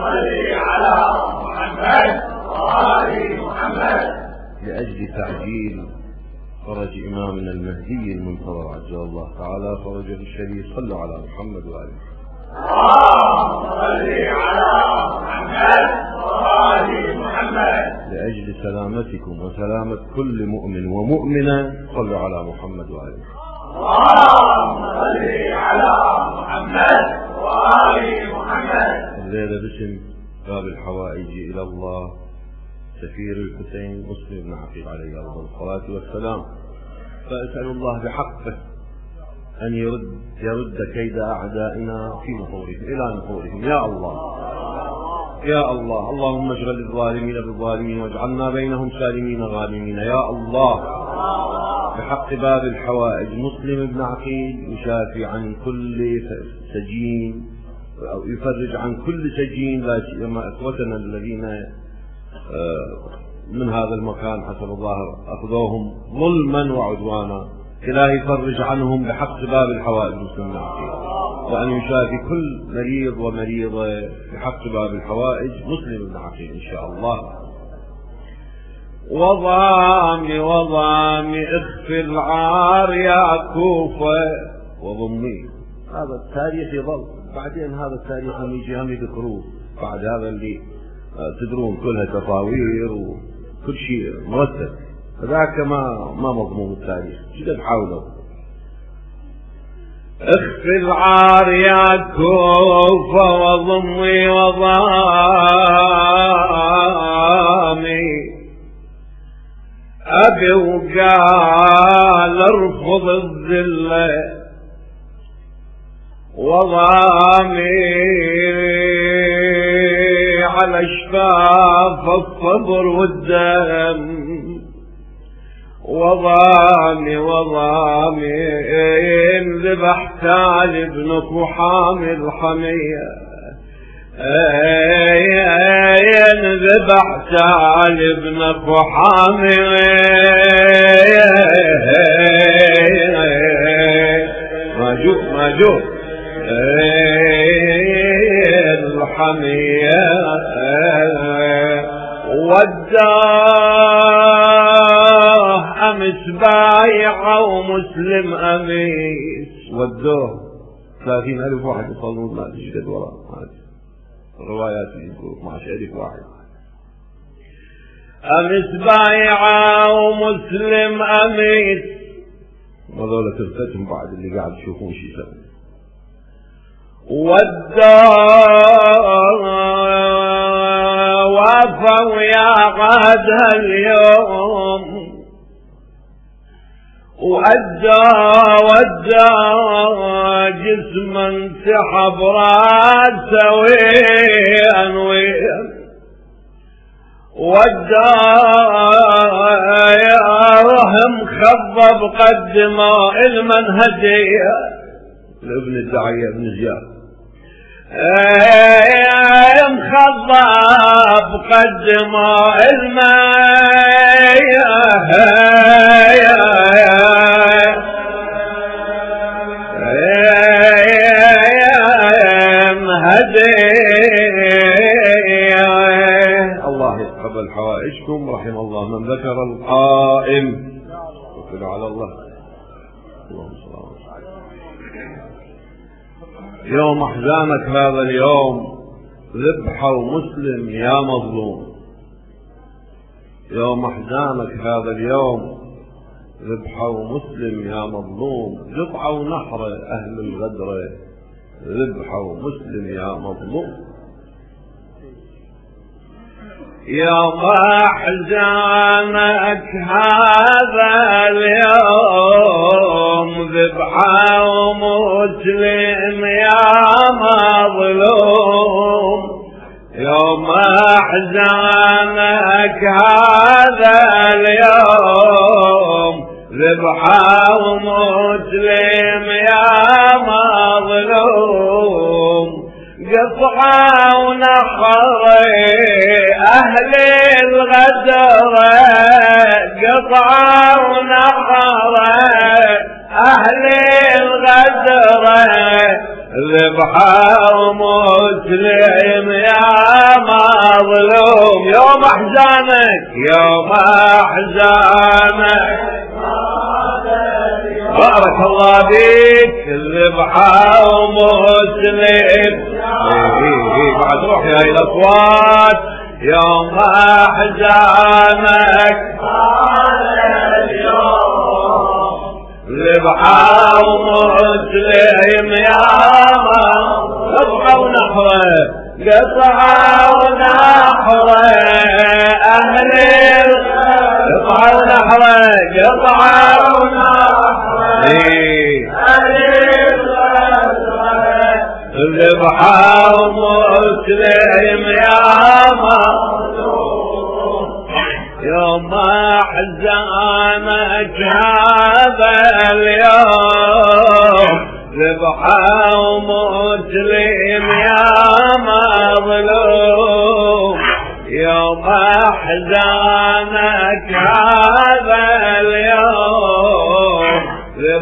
صل على محمد وآل محمد لأجل تعجيل فرج إمامنا المهدي المنتظر عجل الله تعالى فرجه الشريف صلوا على محمد وآل اللهم صل على محمد وآل محمد لأجل سلامتكم وسلامة كل مؤمن ومؤمنة صلوا على محمد وآل اللهم صل على محمد وآل محمد. الليلة باسم باب الحوائج إلى الله. سفير الحسين مسلم بن عقيل عليه أفضل الصلاة والسلام. فأسأل الله بحقه أن يرد يرد كيد أعدائنا في نحورهم إلى نحورهم يا الله يا الله. اللهم اشغل الظالمين بالظالمين واجعلنا بينهم سالمين غانمين. يا الله بحق باب الحوائج. مسلم بن عقيل يشافي عن كل سجين. أو يفرج عن كل سجين لا سيما إخوتنا الذين آه، من هذا المكان حسب الظاهر أخذوهم ظلما وعدوانا. إلهي يفرج عنهم بحق باب الحوائج مسلم العقيد وأن يشافي كل مريض ومريضة بحق باب الحوائج مسلم بن عقيل إن شاء الله. وضامي وضامي اخفي العار يا كوفة. وضمي. هذا التاريخ يظل. بعدين هذا التاريخ هم يجي هم يذكروه. بعد هذا اللي تدرون كلها تصاوير وكل شيء مرتب. هذاك ما ما مضمون التاريخ. شو حاولوا. اخفي العار يا كوفة وضمي وضامي. أبي وقال ارفض الذلة. وضامي على شفاف الصبر والدم. وضامي وضامي ذبح تال ابنك وحامل حمية ذبح تال ابنك وحامل ماجوب ماجوب الحمية وداه أمس بايع ومسلم أميس ودوه ثلاثين ألف واحد يصلون ما أدري قد وراه الروايات يقول 12 ألف واحد. أمس بايع ومسلم أميس وهذول ترفتهم بعد اللي قاعد تشوفون شي يسوي وافوا يا غد اليوم. وأدى ودى جسما سحب رأسه وين وين ودى يا رهم خضب قدمه المنهجيه لابن الداعية ابن زياد. مخضب قدمه الماء. الله يتقبل حوائجكم رحم الله من ذكر القائم. وكل على الله. يوم أحزانك هذا اليوم ذبحوا مسلم يا مظلوم. يوم أحزانك هذا اليوم ذبحوا مسلم يا مظلوم. قطعوا نحر أهل الغدر ذبحوا مسلم يا مظلوم. يوم احزانك هذا اليوم ذبحة ومسلم يا مظلوم. يوم أحزانك هذا اليوم ذبحة ومسلم قطعة ونخري أهل الغدر. قطعة ونخري أهل الغدر. ذبحوا مسلم يا مظلوم. يوم أحزانك يوم أحزانك. بارك الله بيك ذبحوا مسلم إيه إيه إيه بعد روح يا الأصوات يوم أحزانك. ذبحوا مسلم يا قطعوا نحره قطعوا نحره أهل. قطعوا نحره قطعوا نحره ذبحوا مسلم يا يوم احزانك هذا اليوم ذبحوا مسلم يا مظلوم يوم احزانك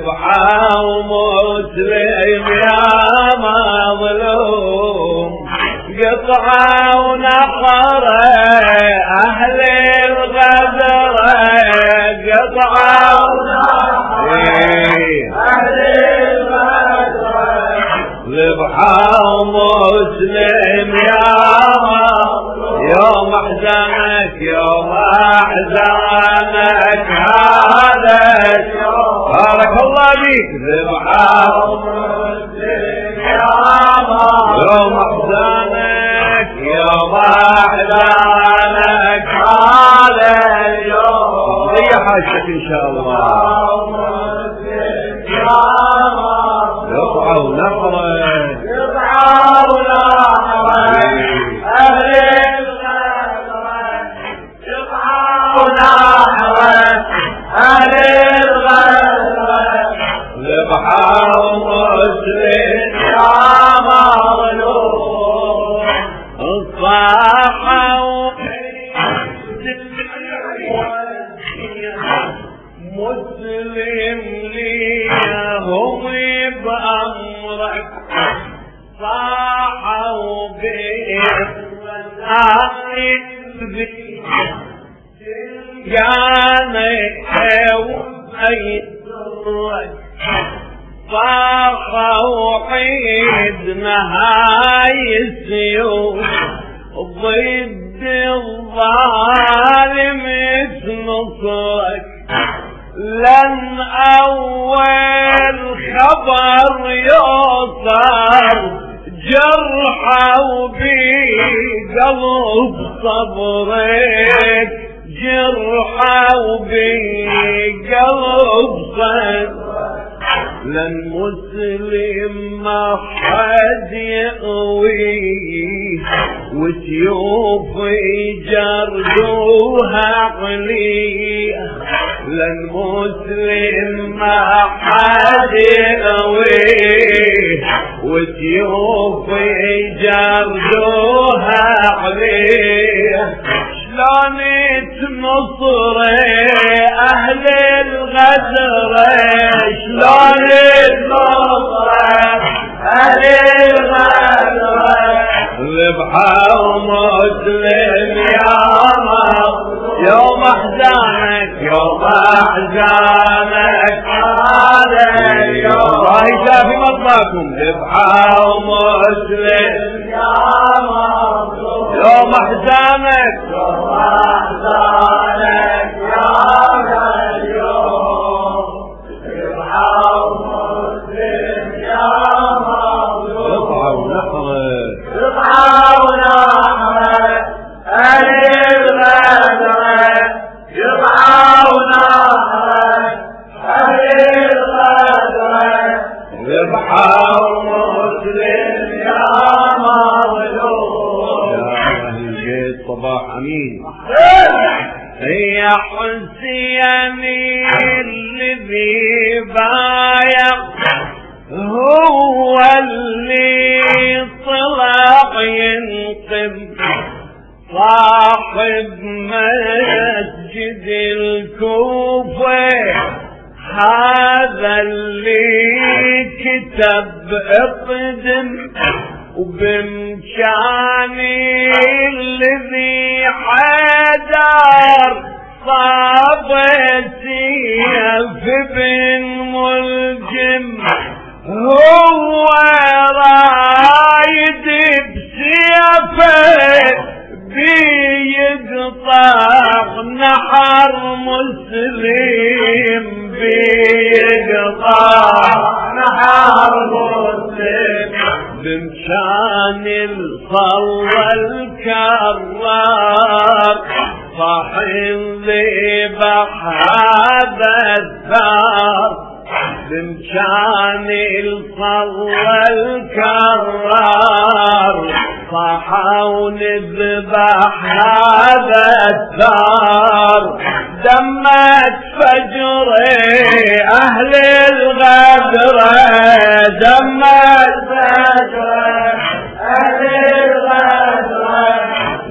ذبحوا مسلم يا مظلوم. قطعوا نحره أهل الغدر قطعوا ذبحوا مسلم يا يوم احزانك يوم احزانك بيك ذبحوا يوم احزانك يوم احزانك هذا اليوم هي حاجتك ان شاء الله جرحوا بقلب صبرك لن مسلم ما حد يقويه وسيوفي جردوها عقليه لن مسلم ما حد تعالى صاحب مسجد الكوفة. هذا اللي كتب اقدم وبامكاني الذي حدار صاب سيف بن ملجم. هو رايد بيقطع نحر مسلم بيقطع. نحر مسلم. بمشان الصلى الكرار صح الذبح هذا الثار. بمشان الصلى الكرار صحوا نذبح هذا الثار دمت فجر أهل الغدر. دمت فجر أهل الغدر.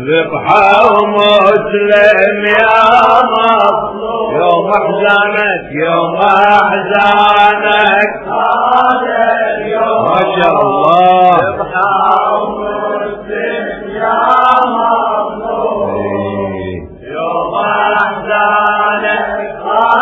ذبحوا مسلم يا مظلوم. يوم أحزانك يوم أحزانك. هذا اليوم. ما شاء الله.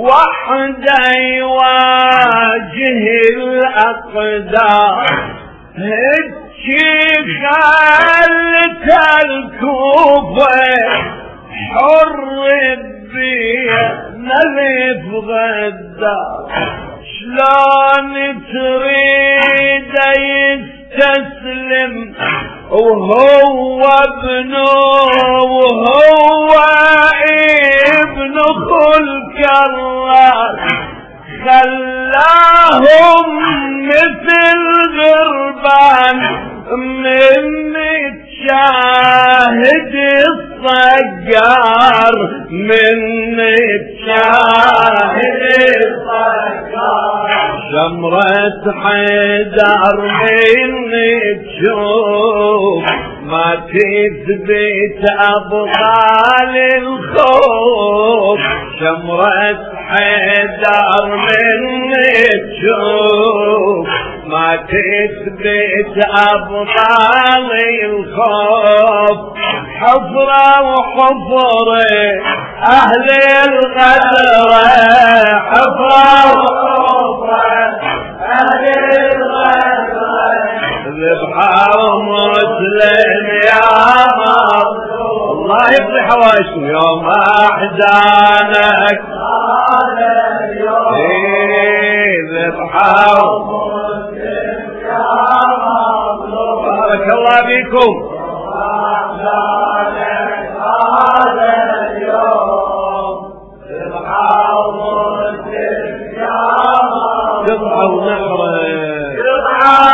وحده يواجه الأقدار أبطال الخوف شمرة حيدر من تشوف ما تثبت أبطال الخوف. حفرة وحفرة أهل الغدرة حفرة وحفرة أهل الغدرة ذبحوا مسلم يا مظلوم الله يقضي حوائجكم. يوم أحزانك. إيه ذبحوا بارك الله فيكم. قطعة ونحرة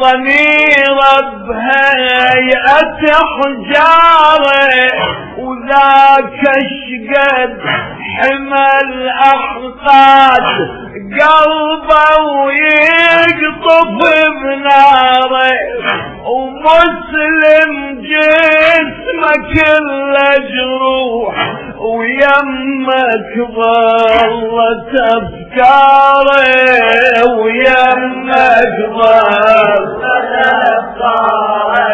ضمير بهيئة حجارة وذاك اشقد حمل احقاد قلبه ويقطف بناره ومسلم جسمه كله جروح. ويمك ظلت افكاره ويمك ظلت افكاره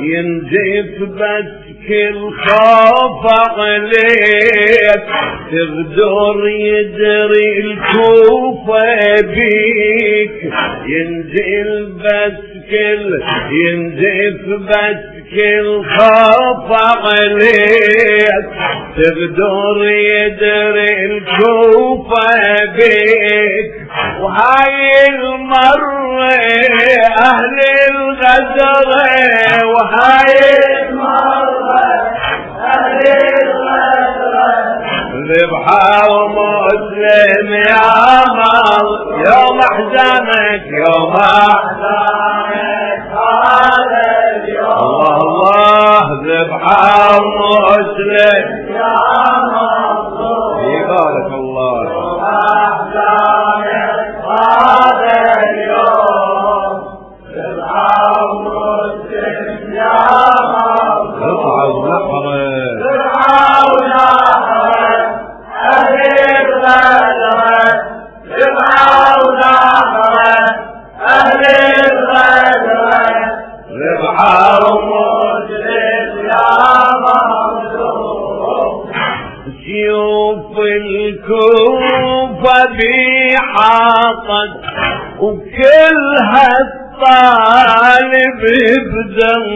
ينزف بس كل خوف عليك تغدر يدري الكوفة بيك. ينزل بس كل ينزف بس كل خوف عليك تغدر يدري الكوفة بيك. وهاي المرة أهل الغدر وهاي المرة أهل الغدر ذبحة ومسلم يا مال يوم أحزانك يوم أحزانك. هذا الله الله ذبحة ومسلم يا مال. بارك الله. سيوف الكوفة بحاطت وكلها الطالب بدمه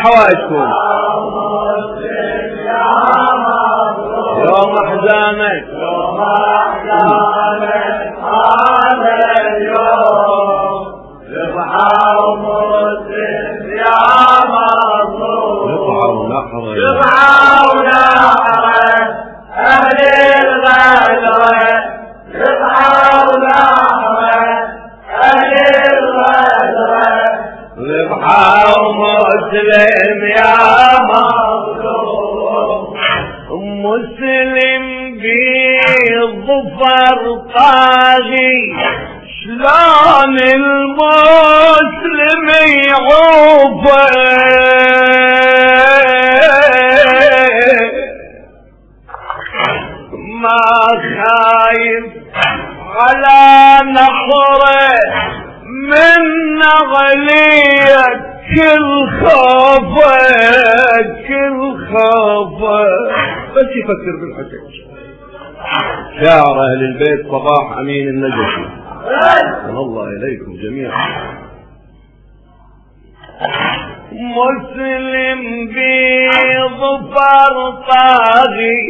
حوائجكم. يوم أحزانك. بس يفكر بالحجج شاعر أهل البيت صباح أمين النجفي الله إليكم جميعا. مسلم بظفر طاغي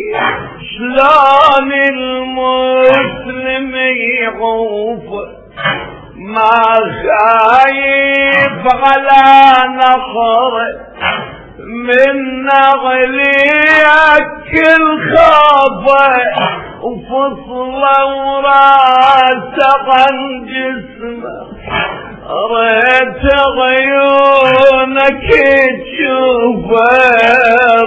شلون المسلم يعوف؟ ما خايف على نخره من نغليك الخافه وفصله وراسه عن جسمه ريت عيونك تشوفه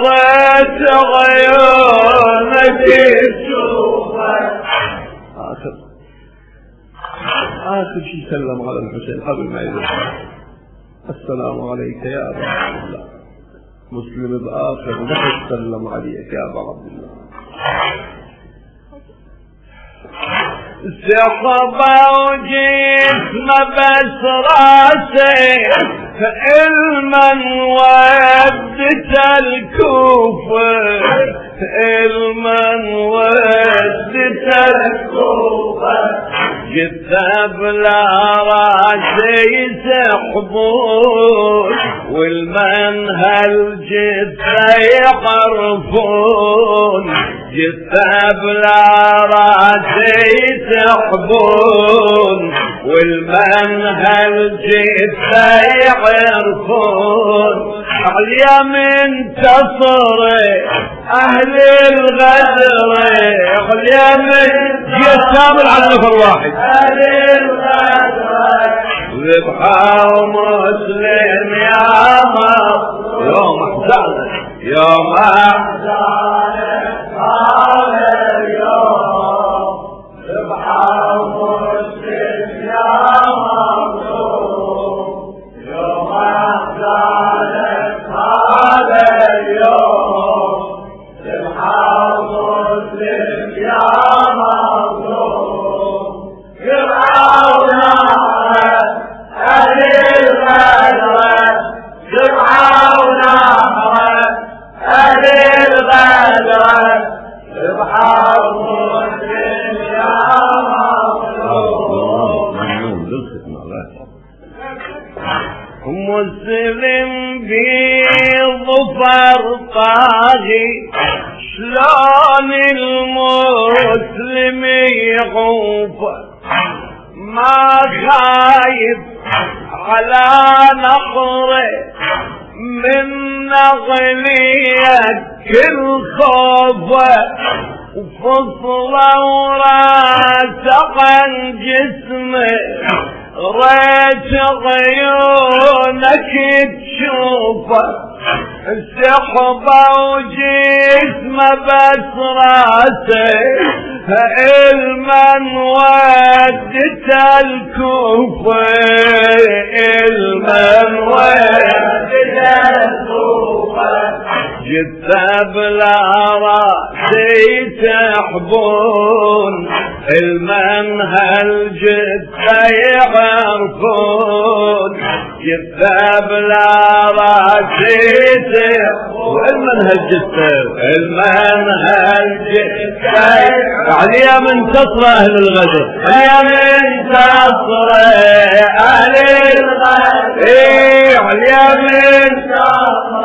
ريت عيونك تشوفه آخر. آخر شيء سلم على الحسين قبل ما يذبح السلام عليك يا أبا عبد الله. مسلم بآخر نفس سلم عليك يا أبا عبد الله. سحبة وجسم بس راسي المن ودت الكوفة المن ودت الكوفة. جثة بلا راسي سحبون والمنهل جثة يقرفون. بلا راسي سحبون والمنهل جثة يعرفون. اليمين تصري أهل الغدر. اليمين كامل على نفر واحد أهل الغدر. ذبحة مسلم يا مصر. يوم احزانك يوم احزانك هذا اليوم ذبحة مسلم يا مظلوم يوم احزانك هذا اليوم ذبحة مسلم عليا من تصر أهل الغدر يا من تصر أهل الغد. إيه يا من تصر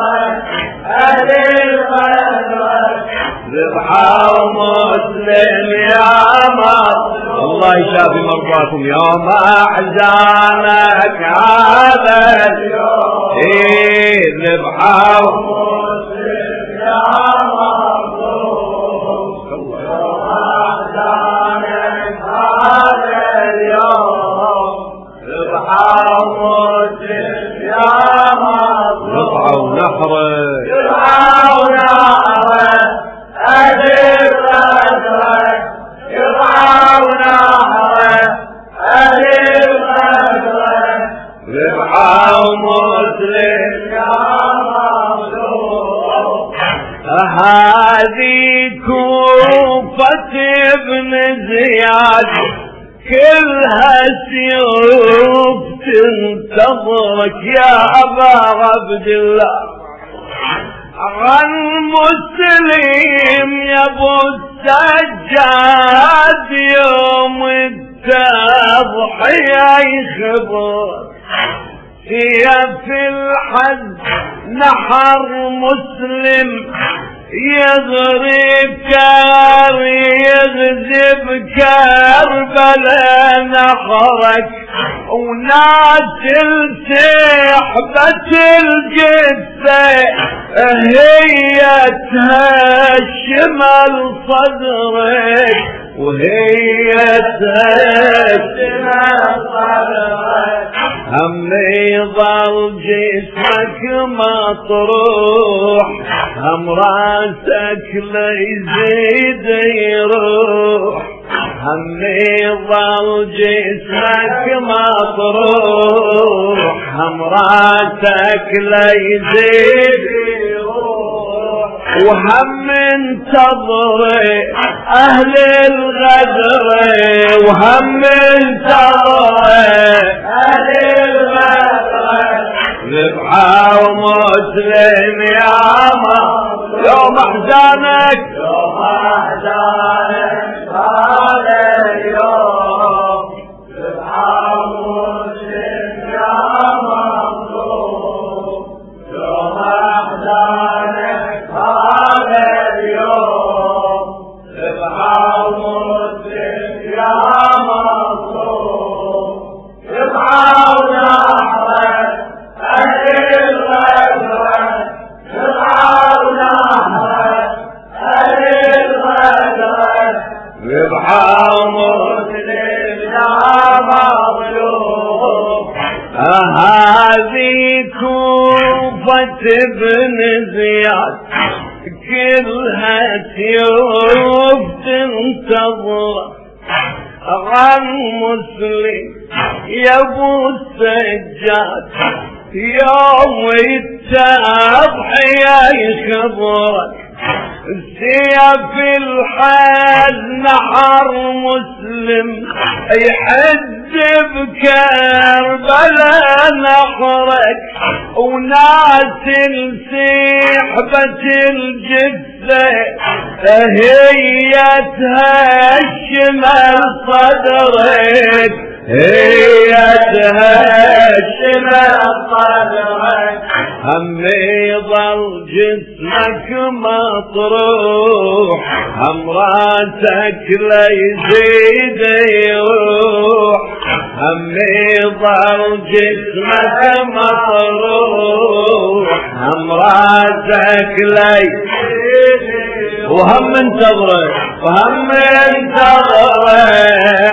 أهل الغد ذبحة مسلم يا مصر الله يشافي مرضاكم يا يوم أحزانك هذا اليوم. إيه ذبحة مسلم يا هذه كوفة ابن زياد كلها سيوف تنتظرك يا أبا عبد الله. عن مسلم يا ابو السجاد يوم التضحية يخبر. هي في الحج نحر مسلم يضرب كار يغزب كربلا نحرك. وناس السحبة الجثة هي تهشمل صدرك. وهي تهشمل صدرك هم يظل جسمك مطروح هم راسك ليزيد يروح هم يظل جسمك مطروح هم راسك ليزيد وهم انتظر أهل الغدر وهم انتظر أهل الغدر. ذبحة ومسلم يا عمر يوم أحزانك. يوم أحزانك. هذا اليوم هذه كوفة ابن زياد كلها سيوف تنتظر عن مسلم يا أبو السجاد يوم التضحية يخبرك سيف الحال نحر مسلم يحد بكربلا نحرك وناس السحبة الجثة هي تهشم صدرك هي تهشم صدرك هم يظل جسمك مطروح هم راسك ليزيد يروح هم يظل جسمك مطروح هم راسك ليزيد وهم انتظره وهم انتظره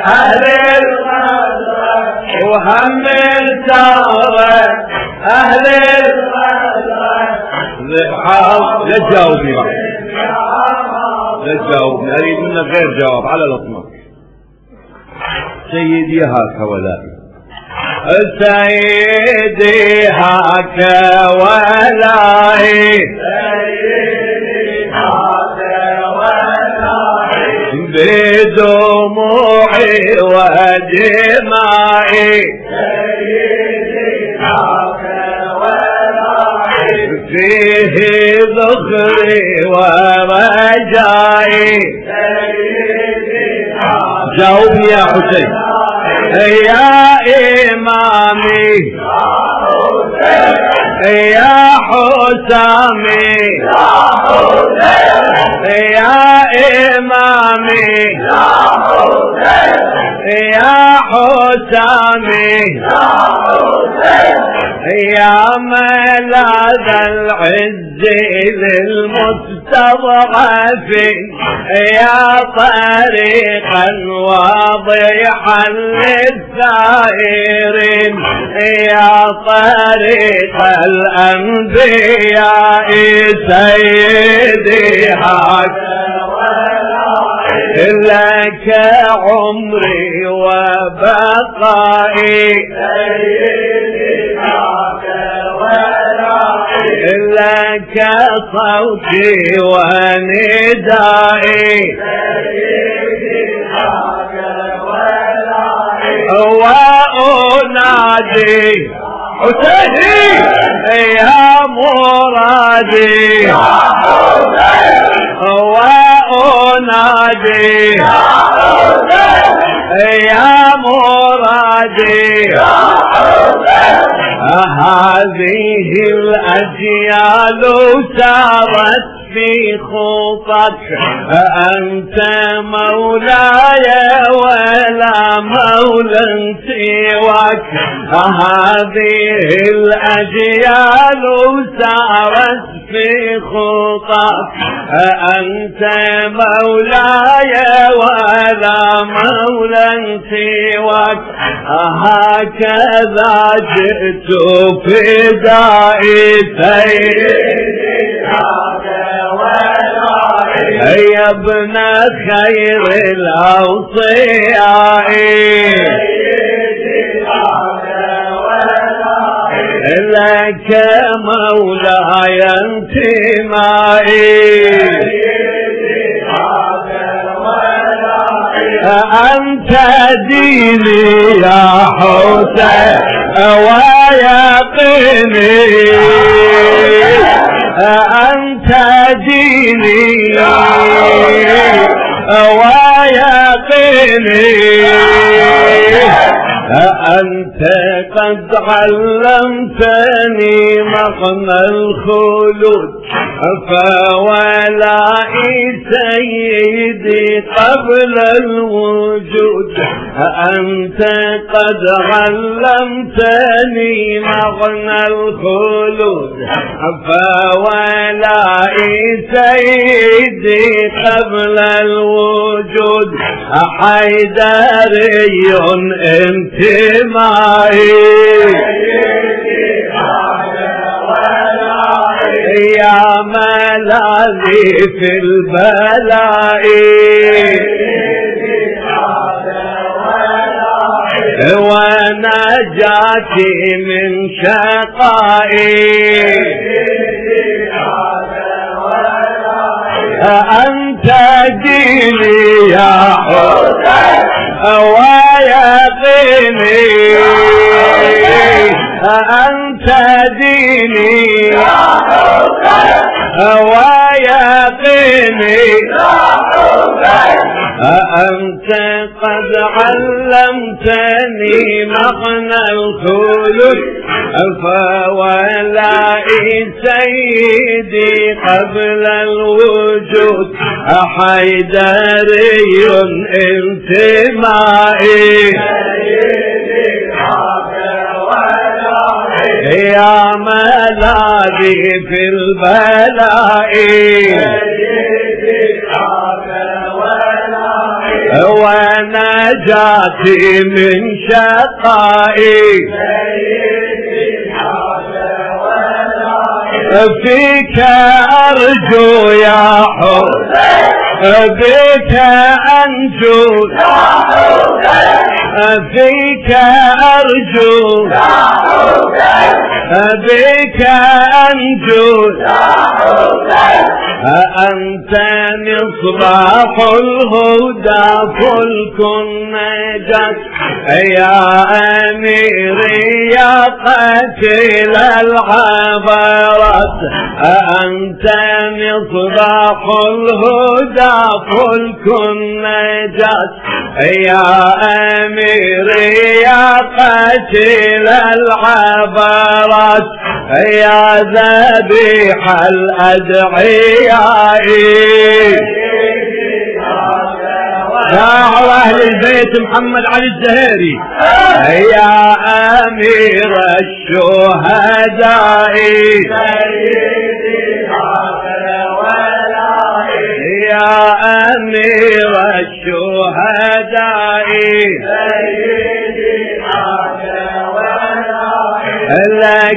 أهل وهم انتظره أهل ذبحوا لا تجاوبني بقى. لا تجاوبني. اريد منك غير جواب على الإطلاق. سيدي هاك ولائي سيدي هاك ولائي بدموعي ودمائي فيه ذخري ورجائي جاوبني يا حسين. يا إمامي. يا حسامي. يا إمامي. يا حسامي. يا ملاذ العز للمستضعفين يا طريقا واضحا للثائرين يا طريق الأنبياء سيدي هكذا لك عمري وبقائي. لك صوتي وندائي. وأنادي حسيني! يا مرادي! وأنادي يا مرادي هذه الأجيال سارت في خطك أنت مولاي ولا مولى سواك. هذه الأجيال سارت في خطك أنت مولاي ولا مولى سواك. هكذا جئت فدائي سيدي. يا ابن خير الأوصياء. لك مولاي انتمائي. أنت ديني يا حسين ويقيني. أنت ديني. ويقيني. أنت قد علمتني مقنى الخلود. فولائي سيدي قبل الوجود أنت قد علمتني مغنى الخلود. فولائي سيدي قبل الوجود حيدري انت ملاذي في البلاء. ونجاتي من شقائي. أنت ديني يا حسين ويقيني أنت ديني ويقيني أنت قد علمتني مغنى الخلود فولائي سيدي قبل الوجود حيدري انتمائي. يا ملاذي في البلاء. ونجاتي من شقائي. فيك أرجو يا حسين بك أنجو. فيك أرجو. بك أنجو أنت مصباح الهدى فلك النجاة. يا أميري يا قتيل العبرات. أنت مصباح الهدى فلك النجاة. يا أميري يا قتيل العبرات. يا ذبيح الأدعياء يا أهل البيت محمد علي الزهيري. يا أمير الشهداء. يا أمير الشهداء.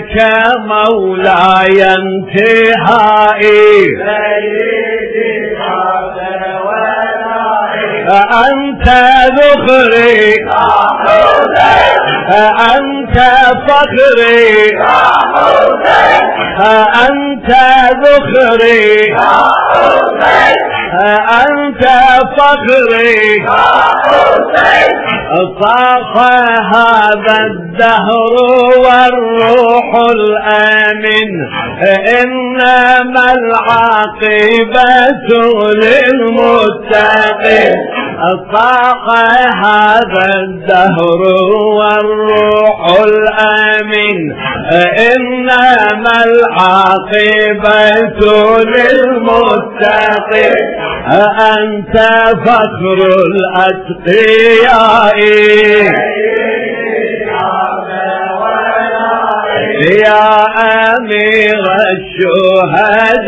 لك مولاي انتهائي. أنت ذخري. أنت فخري. أنت ذخري. أنت فخري. صاح هذا الدهر والروح الآمن. إنما العاقبة للمتقين. طاق هذا الدهر والروح الأمين. إنما العاقبة للمتقين. أنت فخر الأتقياء. يا أمير الشهداء.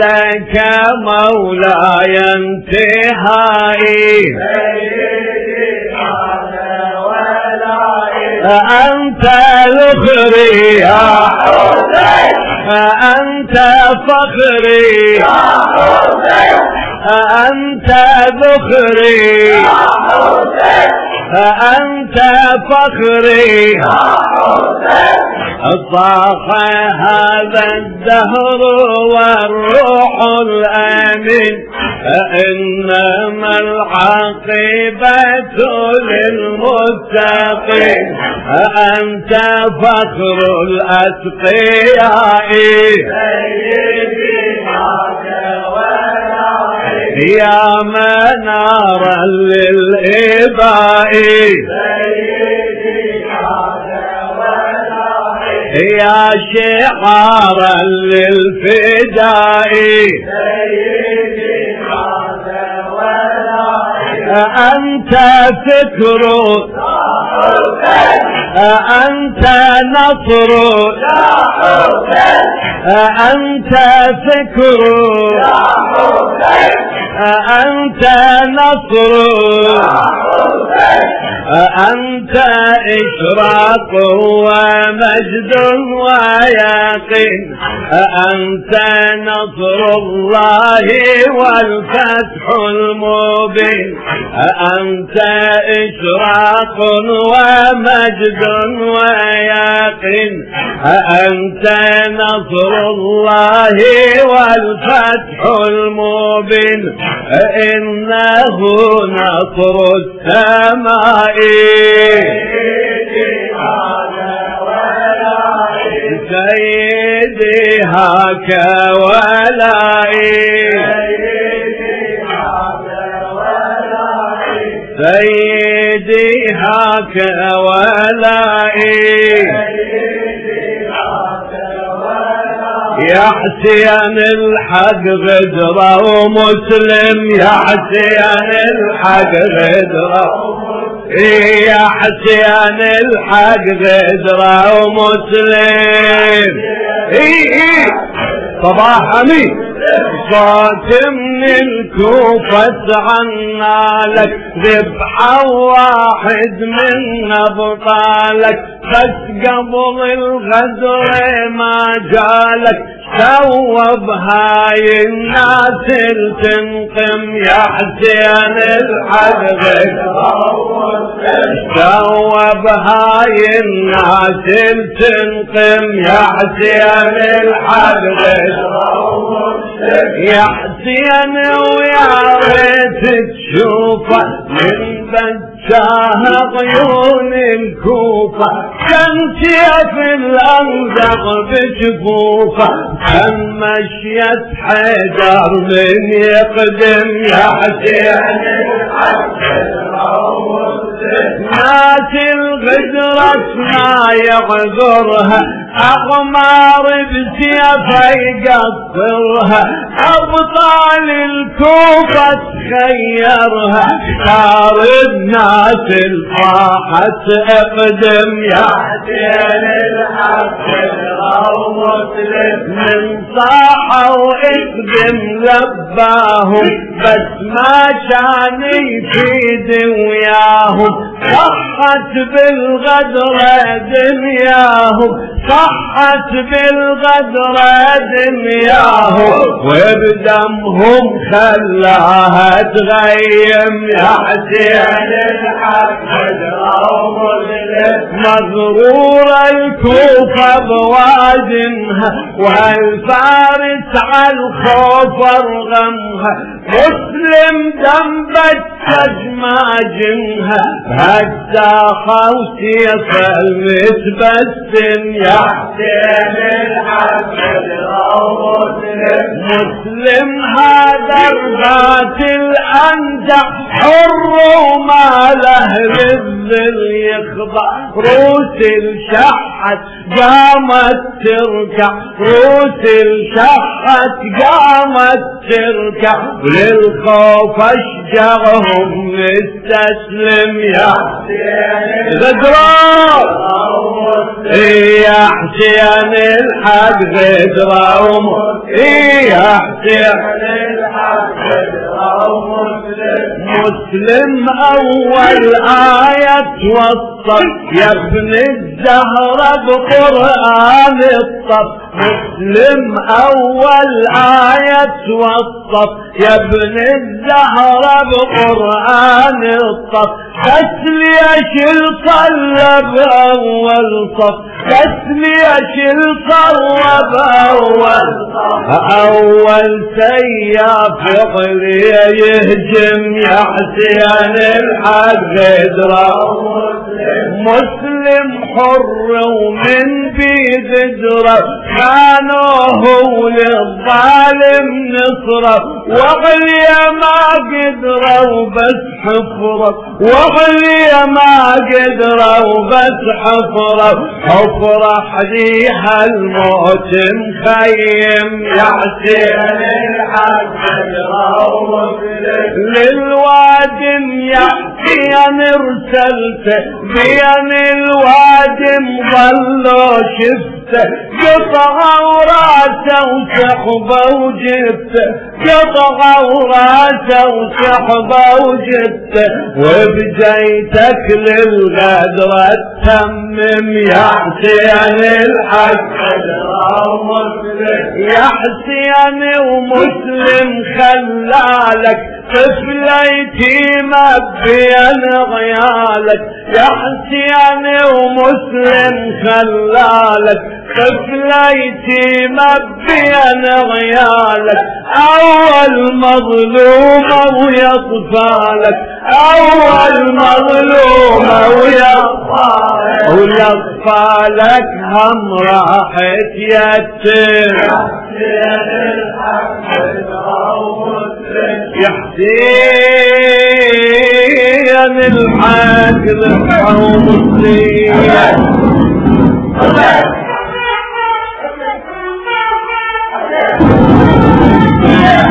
لك مولاي انتهائي. أنت الخري يا أنت فخري أنت ذخري. أنت فخري. صاح هذا الدهر والروح الأمين. إنما العاقبة للمتقين. أنت فخر الأتقياء. يا منارا للإباء يا شعارا للفداء أنت فكر أنت نصر أنت فكر أنت نصر. أنت إشراق ومجد ويقين أنت نصر الله والفتح المبين أنت إشراق ومجد ويقين أنت نصر الله والفتح المبين إنه نصر السماء. سيدي هاك ولائي سيدي هاك ولائي يا حسين الحق غدرة ومسلم يا حسين الحق غدرة يا حسين الحق غدرة ومسلم. إي إي. صباح أمين. صوت من الكوفة عنا لك ذبحة واحد من أبطالك. بس قبل الغدر ما جالك سوى بهاي الناس تنقم يا حسين الحق سوى بهاي الناس تنقم يا حسين الحق حسين ويا ريت تشوفه من بجاه عيون الكوفة كان سيف الأنزق بجفوفه كان مشية حيدر من يقدم يا حسين ناس الغدرة ما يعذرها أغمار بسيفه يقصرها أبطال الكوفة تخيرها صار الناس الفاحة أقدم. يا حسين الحق مسلم من صاح واقدم لباهم بس ما كان يفيد وياهم صحت بالغدر دنياهم صحت بالغدر دنياهم وبدمهم خلاها تغيم يا حسين الحق مغرور الكوفة بوادنها والفارس على الخوف ارغمها. مسلم ذنبت تجماجمها هالساخة وسيف المتبسم حسين مسلم هذا الغات الأنجح حر وما له للذل يخضع. روس الشحت قامت تركع روس الشحت قامت تركع. وللخوف أشجعهم مستسلم يا حسين غدران يا حسين الحق غدران حسين الحق مسلم أول آية توصل يا ابن الزهرة بقرآن الطب مسلم أول آية توصل يا ابن الزهرة بقرآن الطب بس ليش صلى بأول صف. بس ليش صلى بأول صف. أول سياف غلي يهجم يا حسين الحق ادرى مسلم حر ومن بيد درة كانوا هو للظالم نصرة. وغلي ما قدروا بس حفرة وغلي ما قدروا بس حفرة. حفرة حديها الموت مخيم يا حسين الحق للوادم يحكي ارسلت بين الوادم ظلوا شفته. قطعة وراسه وسحبه وجبته. قطعة وراسه وسحبه وجبته. وبجيتك للغدرة تمم يا حسين الحق. يا حسين ومسلم خلالك. طفل يتيمة بين غيالك. يا حسين ومسلم خلالك. طفل يتيمة بين غيالك أول مظلومة ويطفالك أول مظلومة ويطفالك ويطفالك هم راحت يتم يا حسين الحق للقوم مسلم. Yeah.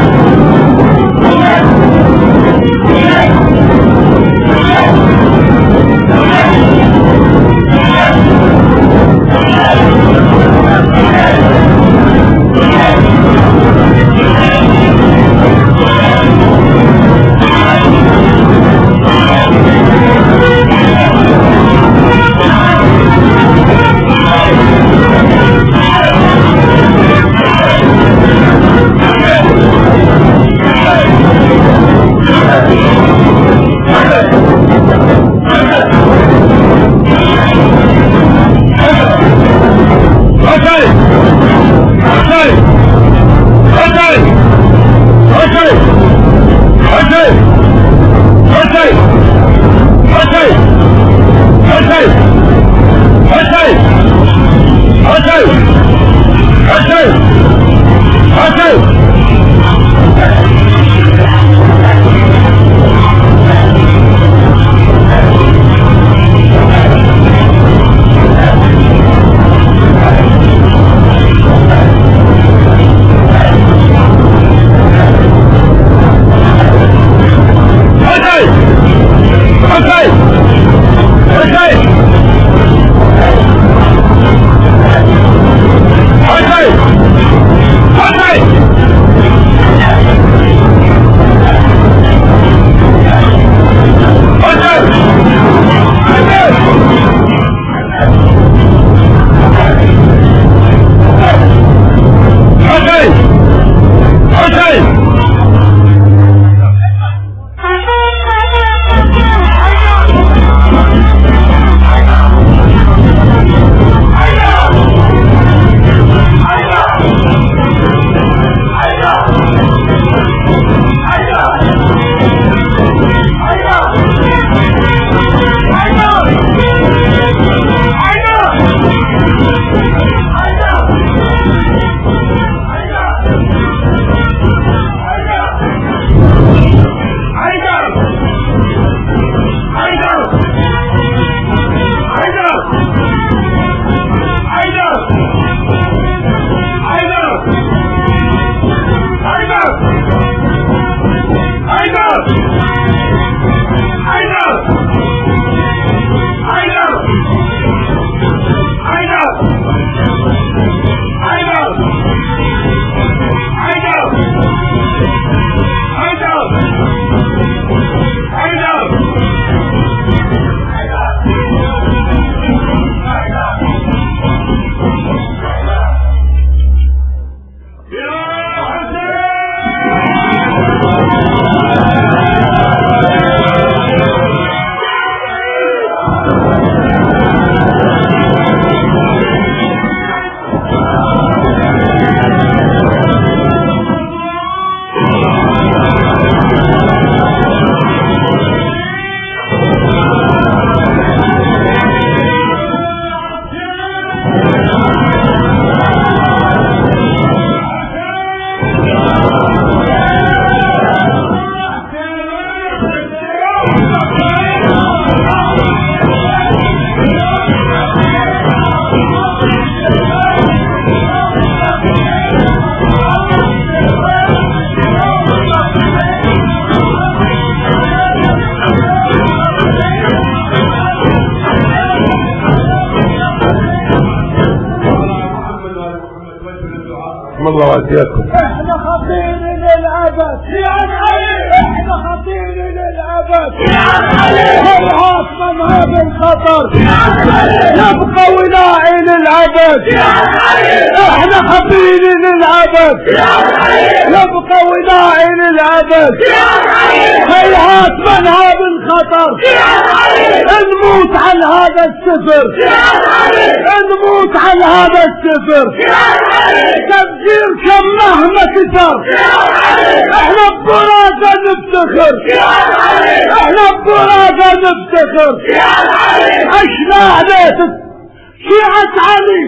واياكم إحنا خطير للأبد. يا علي! إحنا خطير للأبد. يا علي! والعاصمه ما بالخطر. يا علي! نبقى ولاعي للأبد. يا علي! إحنا خطير للأبد. يا علي! نبقى ولاعي للأبد. يا علي! هيهات من هذا الخطر يا علي! نموت على هذا السفر. يا علي! نموت على هذا السفر. يا علي! تفجيركم مهما كثر. إحنا ببرازة نفتخر. إحنا ببرازة نفتخر. عشنا عليه شيعة علي.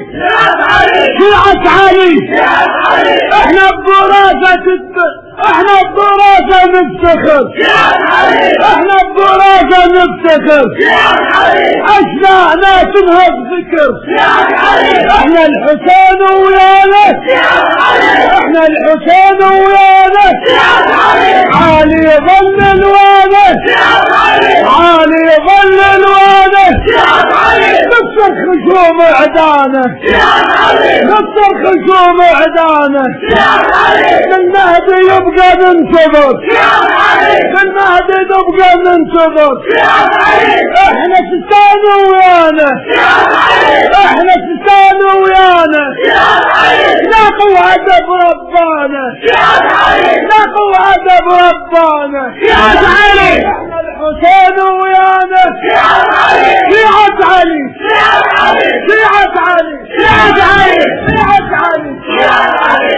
شيعة علي. إحنا ببرازة إحنا ببرازة نفتخر. إحنا ببرازة نفتخر. عشنا ناس نهب ذكر إحنا الحسين ويانا. إحنا الحسين ويانا. علي يظل الوالد علي يظل الوالد نكسر خشوم عدانه نكسر خشوم عدانه المهدي يبقى ننتظر المهدي نبقى ننتظر إحنا ستان ويانا إحنا ستان ويانا لاقوا عدب ربانا لاقوا عدب ربانا إحنا الحسين ويانا شيعة علي شيعة علي شيعة علي شيعة علي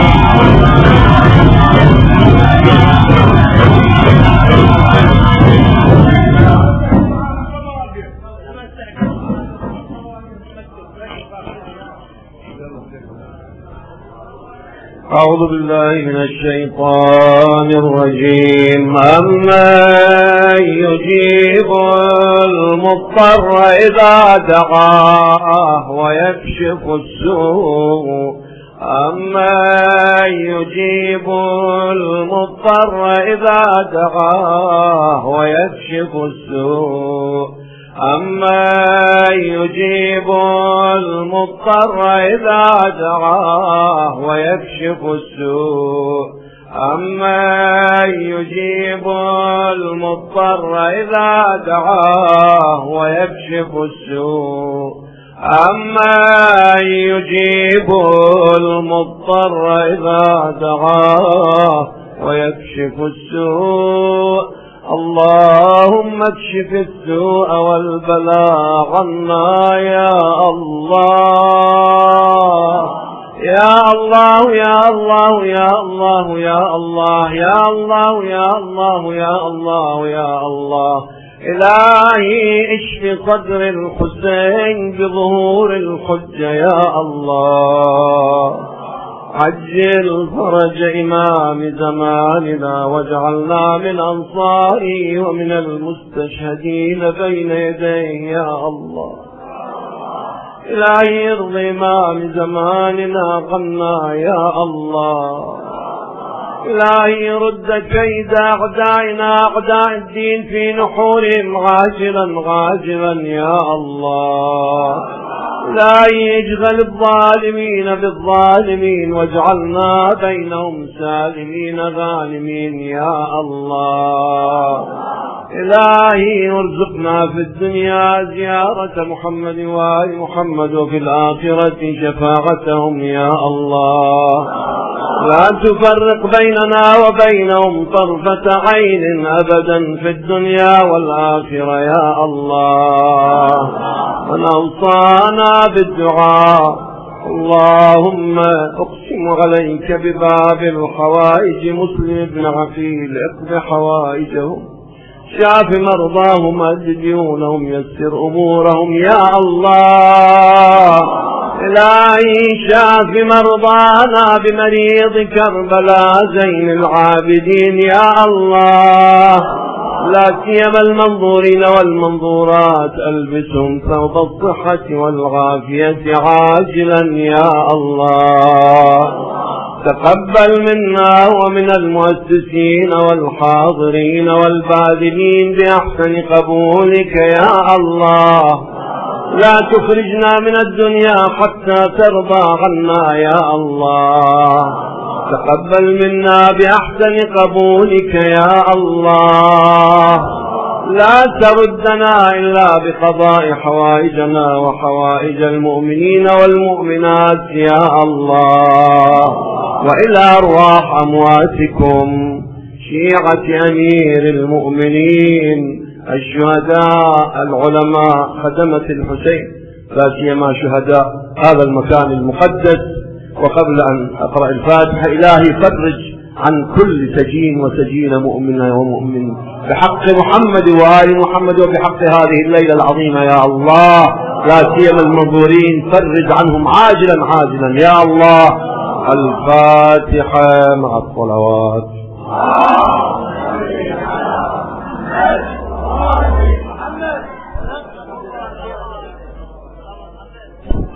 أعوذ بالله من الشيطان الرجيم. أما يجيب المضطر إذا دعاه ويكشف السوء؟ أما يجيب المضطر إذا دعاه ويكشف السوء؟ أما يجيب المضطر إذا دعاه ويكشف السوء. أما يجيب المضطر إذا دعاه ويكشف السوء. أما يجيب المضطر إذا دعاه ويكشف السوء. اللهم اكشف السوء والبلاء عنا يا الله. يا الله يا الله يا الله يا الله يا الله يا الله يا الله يا الله. إلهي اشف صدر الحسين بظهور الحجة يا الله. عجل فرج إمام زماننا واجعلنا من أنصاره ومن المستشهدين بين يديه يا الله. إلهي ارضي إمام زماننا قنا يا الله. إلهي رد كيد أعدائنا أعداء الدين في نحورهم غاجلا غاجلا يا الله. لا يشغل الظالمين بالظالمين واجعلنا بينهم سالمين غانمين يا الله. إلهي ارزقنا في الدنيا زيارة محمد وآل محمد وفي الآخرة شفاعتهم يا الله. لا تفرق بيننا وبينهم طرفة عين أبدا في الدنيا والآخرة يا الله. من أوصانا بالدعاء. اللهم أقسم عليك بباب الحوائج مسلم بن عقيل اقض حوائجهم. شاف مرضاهم أجديونهم يسر أمورهم. يا الله إلهي شاف مرضانا بمريض كربلاء زين العابدين. يا الله لا سيما المنظورين والمنظورات. ألبسهم ثوب الصحة والعافية عاجلا يا الله. تقبل منا ومن المؤسسين والحاضرين والباذلين بأحسن قبولك يا الله. لا تخرجنا من الدنيا حتى ترضى عنا يا الله. تقبل منا بأحسن قبولك يا الله. لا تردنا إلا بقضاء حوائجنا وحوائج المؤمنين والمؤمنات يا الله. وإلى أرواح أمواتكم. شيعة أمير المؤمنين الشهداء العلماء خدمة الحسين لا سيما شهداء هذا المكان المقدس. وقبل أن أقرأ الفاتحة إلهي فرج عن كل سجين وسجين مؤمنة ومؤمن. بحق محمد وآل محمد وبحق هذه الليلة العظيمة يا الله. لا سيما المنظورين فرج عنهم عاجلا عاجلا. يا الله. الفاتحة مع الصلوات.